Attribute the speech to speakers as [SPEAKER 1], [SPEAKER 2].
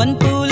[SPEAKER 1] quanh tôi